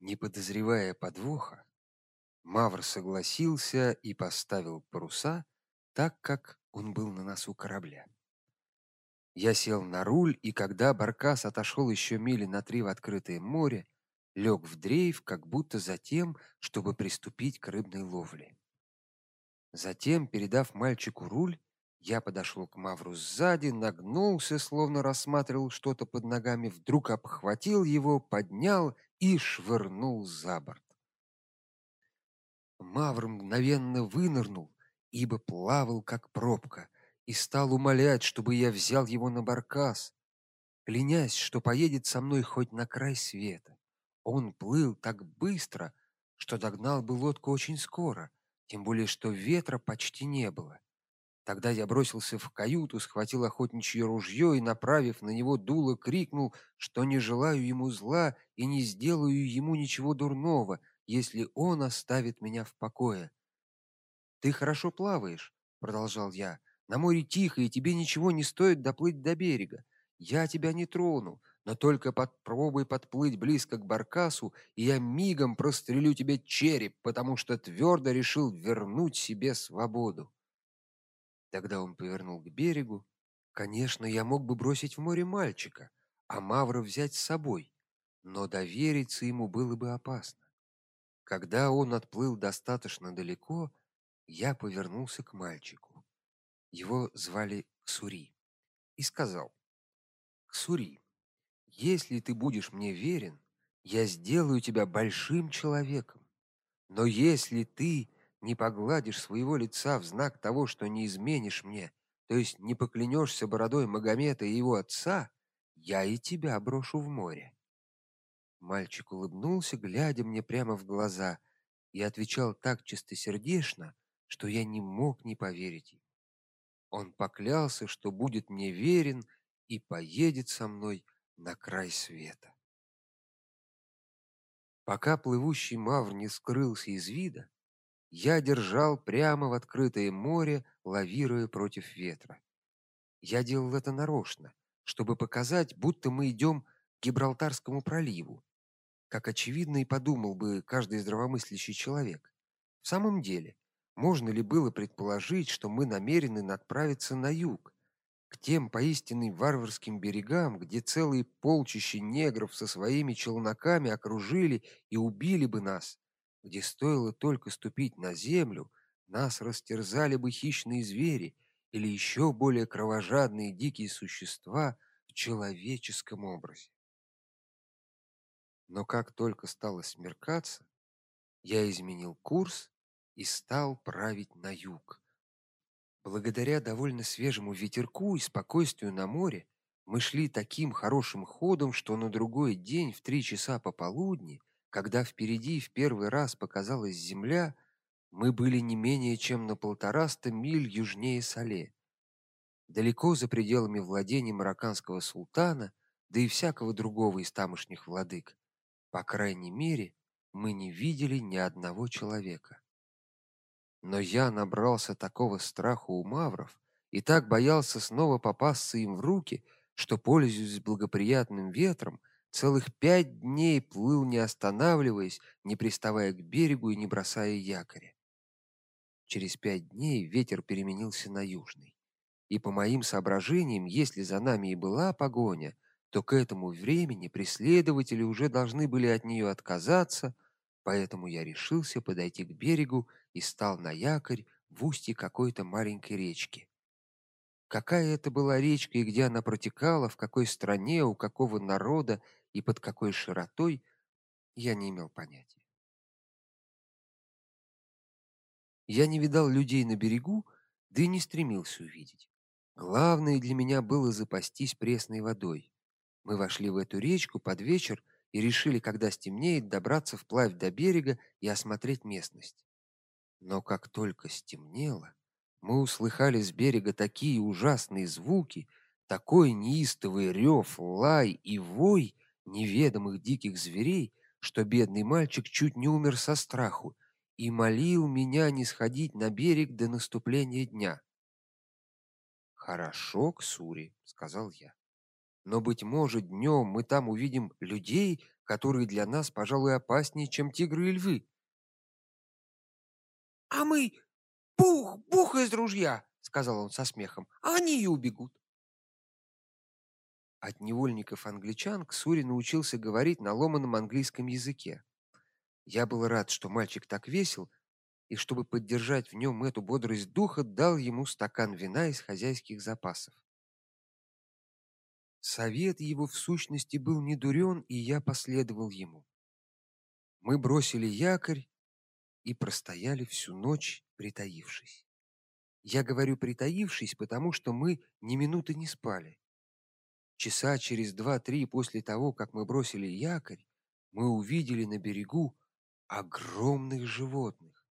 Не подозревая подвоха, Мавр согласился и поставил паруса так, как он был на носу корабля. Я сел на руль, и когда баркас отошел еще мили на три в открытое море, лег в дрейф, как будто за тем, чтобы приступить к рыбной ловле. Затем, передав мальчику руль, я подошел к Мавру сзади, нагнулся, словно рассматривал что-то под ногами, вдруг обхватил его, поднял и швырнул за борт. Мавр мгновенно вынырнул, ибо плавал как пробка, и стал умолять, чтобы я взял его на баркас, клянясь, что поедет со мной хоть на край света. Он плыл так быстро, что догнал бы лодку очень скоро, тем более что ветра почти не было. Тогда я бросился в каюту, схватил охотничье ружье и, направив на него дуло, крикнул, что не желаю ему зла и не сделаю ему ничего дурного, если он оставит меня в покое. Ты хорошо плаваешь, продолжал я. На море тихо, и тебе ничего не стоит доплыть до берега. Я тебя не трону, но только попробуй подплыть близко к баркасу, и я мигом прострелю тебе череп, потому что твердо решил вернуть себе свободу. Тогда он повернул к берегу. Конечно, я мог бы бросить в море мальчика, а Мавра взять с собой, но довериться ему было бы опасно. Когда он отплыл достаточно далеко, я повернулся к мальчику. Его звали Ксури, и сказал: "Ксури, если ты будешь мне верен, я сделаю тебя большим человеком. Но если ты не погладишь своего лица в знак того, что не изменишь мне, то есть не поклянешься бородой Магомета и его отца, я и тебя брошу в море. Мальчик улыбнулся, глядя мне прямо в глаза, и отвечал так чистосердечно, что я не мог не поверить ему. Он поклялся, что будет мне верен и поедет со мной на край света. Пока плывущий мавр не скрылся из вида, я держал прямо в открытое море, лавируя против ветра. Я делал это нарочно, чтобы показать, будто мы идем к Гибралтарскому проливу, как очевидно и подумал бы каждый здравомыслящий человек. В самом деле, можно ли было предположить, что мы намерены отправиться на юг, к тем поистине варварским берегам, где целые полчища негров со своими челноками окружили и убили бы нас, где стоило только ступить на землю, нас растерзали бы хищные звери или еще более кровожадные дикие существа в человеческом образе. Но как только стало смеркаться, я изменил курс и стал править на юг. Благодаря довольно свежему ветерку и спокойствию на море, мы шли таким хорошим ходом, что на другой день в три часа пополудни когда впереди в первый раз показалась земля, мы были не менее чем на полтораста миль южнее Сале. Далеко за пределами владений марокканского султана, да и всякого другого из тамошних владык. По крайней мере, мы не видели ни одного человека. Но я набрался такого страха у мавров и так боялся снова попасться им в руки, что пользуясь благоприятным ветром, Целых пять дней плыл, не останавливаясь, не приставая к берегу и не бросая якоря. Через пять дней ветер переменился на южный. И по моим соображениям, если за нами и была погоня, то к этому времени преследователи уже должны были от нее отказаться, поэтому я решился подойти к берегу и стал на якорь в устье какой-то маленькой речки. Какая это была речка и где она протекала, в какой стране, у какого народа и под какой широтой, я не имел понятия. Я не видал людей на берегу, да и не стремился увидеть. Главное для меня было запастись пресной водой. Мы вошли в эту речку под вечер и решили, когда стемнеет, добраться вплавь до берега и осмотреть местность. Но как только стемнело, мы услыхали с берега такие ужасные звуки, такой неистовый рев, лай и вой, неведомых диких зверей, что бедный мальчик чуть не умер со страху и молил меня не сходить на берег до наступления дня. Хорошо, Ксури, сказал я. Но быть может, днем мы там увидим людей, которые для нас, пожалуй, опаснее, чем тигры и львы. А мы бух, бух из ружья, сказал он со смехом. А они и убегут. От невольников англичан Ксури научился говорить на ломаном английском языке. Я был рад, что мальчик так весел, и чтобы поддержать в нем эту бодрость духа, дал ему стакан вина из хозяйских запасов. Совет его в сущности был не дурен, и я последовал ему. Мы бросили якорь и простояли всю ночь, притаившись. Я говорю притаившись, потому что мы ни минуты не спали. Часа через два-три после того, как мы бросили якорь, мы увидели на берегу огромных животных,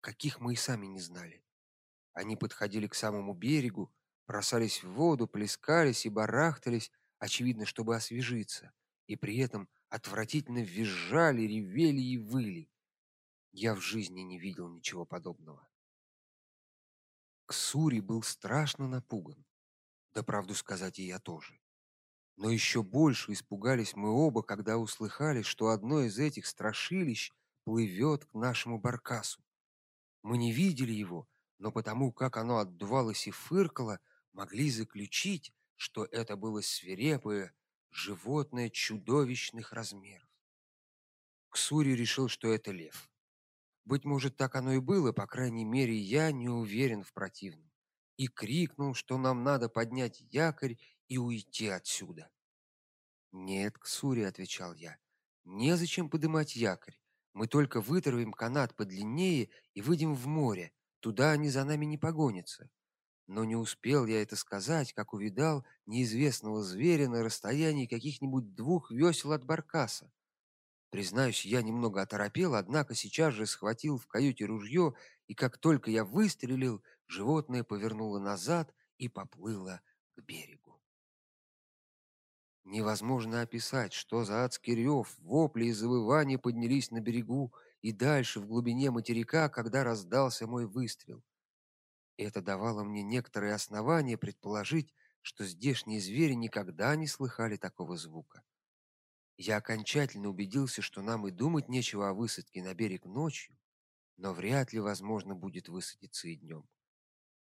каких мы и сами не знали. Они подходили к самому берегу, бросались в воду, плескались и барахтались, очевидно, чтобы освежиться, и при этом отвратительно визжали, ревели и выли. Я в жизни не видел ничего подобного. Ксури был страшно напуган. Да правду сказать, и я тоже. Но еще больше испугались мы оба, когда услыхали, что одно из этих страшилищ плывет к нашему баркасу. Мы не видели его, но потому как оно отдувалось и фыркало, могли заключить, что это было свирепое животное чудовищных размеров. Ксури решил, что это лев. Быть может, так оно и было, по крайней мере, я не уверен в противном. И крикнул, что нам надо поднять якорь и уйти отсюда. Нет, Ксури, отвечал я. Не зачем поднимать якорь. Мы только вытравим канат подлиннее и выйдем в море. Туда они за нами не погонятся. Но не успел я это сказать, как увидал неизвестного зверя на расстоянии каких-нибудь двух весел от баркаса. Признаюсь, я немного оторопел, однако сейчас же схватил в каюте ружье, и как только я выстрелил, животное повернуло назад и поплыло к берегу. Невозможно описать, что за адский рев, вопли и завывания поднялись на берегу и дальше в глубине материка, когда раздался мой выстрел. Это давало мне некоторые основания предположить, что здешние звери никогда не слыхали такого звука. Я окончательно убедился, что нам и думать нечего о высадке на берег ночью, но вряд ли возможно будет высадиться и днем.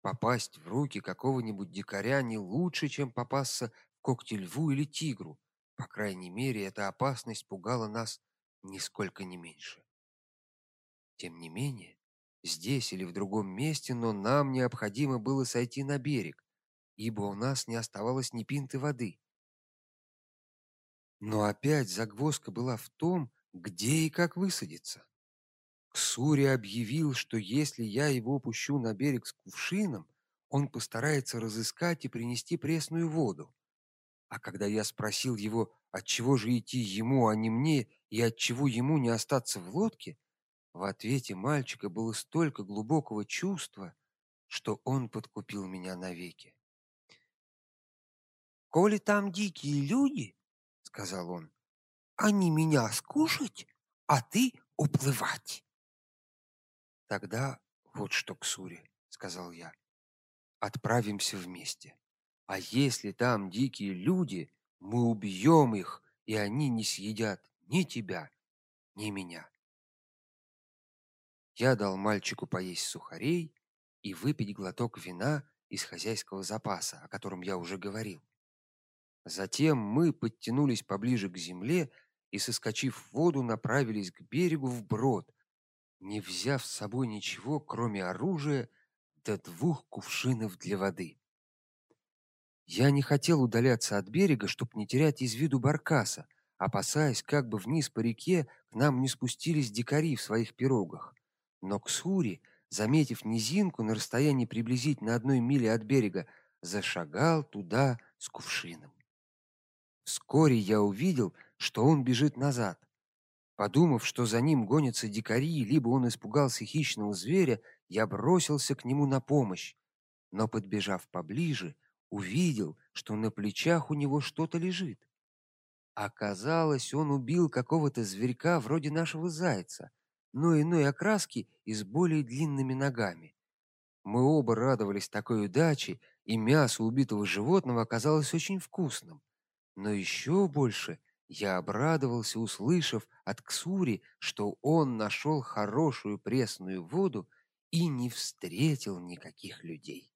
Попасть в руки какого-нибудь дикаря не лучше, чем попасться в когти льву или тигру. По крайней мере, эта опасность пугала нас нисколько не меньше. Тем не менее, здесь или в другом месте, но нам необходимо было сойти на берег, ибо у нас не оставалось ни пинты воды. Но опять загвоздка была в том, где и как высадиться. Ксури объявил, что если я его пущу на берег с кувшином, он постарается разыскать и принести пресную воду. А когда я спросил его, от чего же идти ему, а не мне, и от чего ему не остаться в лодке, в ответе мальчика было столько глубокого чувства, что он подкупил меня навеки. Коли там дикие люди, сказал он, они меня скушать, а ты уплывать. Тогда вот что, Ксури, сказал я. Отправимся вместе. А если там дикие люди, мы убьем их, и они не съедят ни тебя, ни меня. Я дал мальчику поесть сухарей и выпить глоток вина из хозяйского запаса, о котором я уже говорил. Затем мы подтянулись поближе к земле и, соскочив в воду, направились к берегу вброд, не взяв с собой ничего, кроме оружия до двух кувшинов для воды. Я не хотел удаляться от берега, чтобы не терять из виду баркаса, опасаясь, как бы вниз по реке к нам не спустились дикари в своих пирогах. Но Ксури, заметив низинку на расстоянии приблизительно одной мили от берега, зашагал туда с кувшином. Вскоре я увидел, что он бежит назад. Подумав, что за ним гонятся дикари, либо он испугался хищного зверя, я бросился к нему на помощь. Но подбежав поближе, увидел, что на плечах у него что-то лежит. Оказалось, он убил какого-то зверька вроде нашего зайца, но иной окраски и с более длинными ногами. Мы оба радовались такой удаче, и мясо убитого животного оказалось очень вкусным. Но еще больше Я обрадовался, услышав от Ксури, что он нашел хорошую пресную воду и не встретил никаких людей.